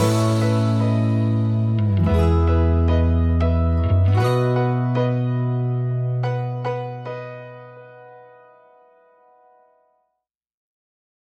Bye.